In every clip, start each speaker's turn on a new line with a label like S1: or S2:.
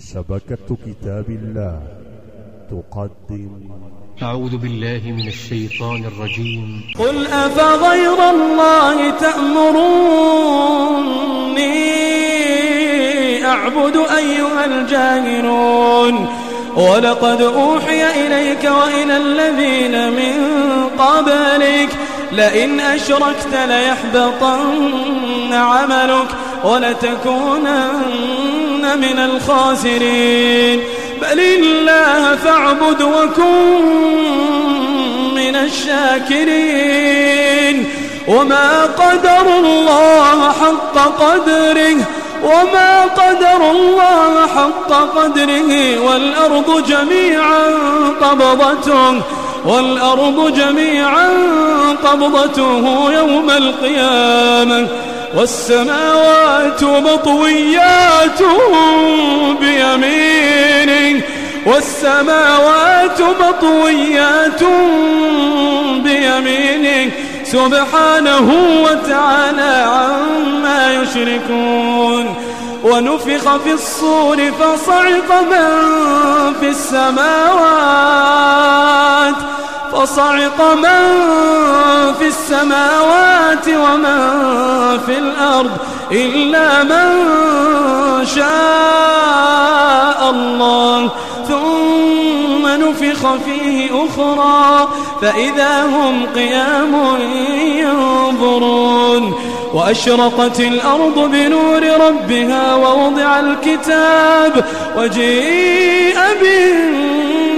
S1: شبكة كتاب الله. تقدم.
S2: أعوذ بالله من الشيطان الرجيم.
S3: قل أفغير الله تأمروني أعبد أيها الجاهلون. ولقد أوحي إليك وإلى الذين من قبلك. لئن أشركت ليحبطن عملك ولتكونن من الخاسرين. بل الله فاعبد وكن من الشاكرين. وما قدر الله حق قدره وما قدر الله حق قدره. والأرض جميعا قبضته والأرض جميعا قبضته يوم القيامة. والسماوات مطويات بيمينه والسماوات مطويات بيمينه سبحانه وتعالى عما يشركون. ونفخ في الصور فصعق من في السماوات. فصعق من في السماوات ومن في الأرض إلا من شاء الله. ثم نفخ فيه أخرى فإذا هم قيام ينظرون. وأشرقت الأرض بنور ربها ووضع الكتاب وجيء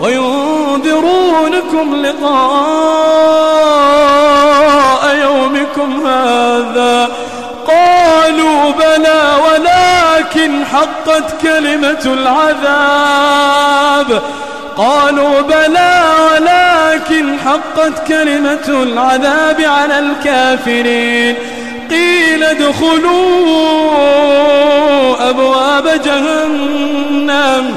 S3: وينذرونكم لقاء يومكم هذا. قالوا بلى ولكن حقت كلمة العذاب. قالوا بلى ولكن حقت كلمة العذاب على الكافرين. قيل ادخلوا أبواب جهنم.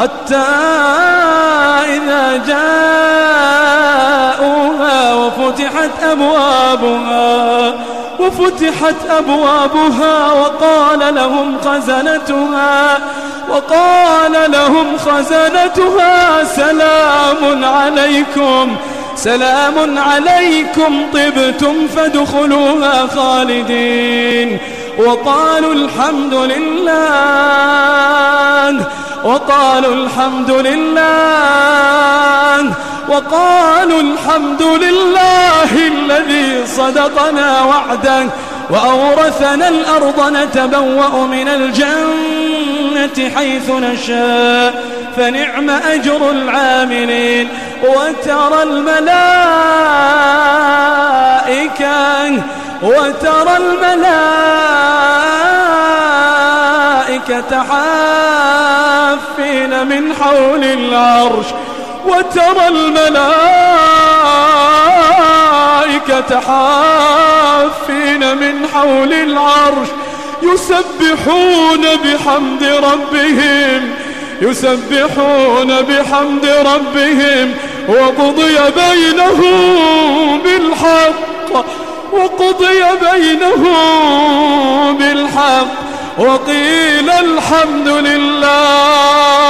S3: حتى إذا جاءوها وفتحت أبوابها وفتحت أبوابها وقال لهم خزنتها وقال لهم خزنتها سلام عليكم سلام عليكم طبتم فادخلوها خالدين. وقالوا الحمد لله وقالوا الحمد لله وقالوا الحمد لله الذي صدقنا وعده وأورثنا الأرض نتبوأ من الجنة حيث نشاء فنعم أجر العاملين. وترى الملائكة وترى الملائكة من حول العرش وترى الملائكة حافين من حول العرش يسبحون بحمد ربهم يسبحون بحمد ربهم وقضي بينهم بالحق وقضي بينهم بالحق وقيل الحمد لله.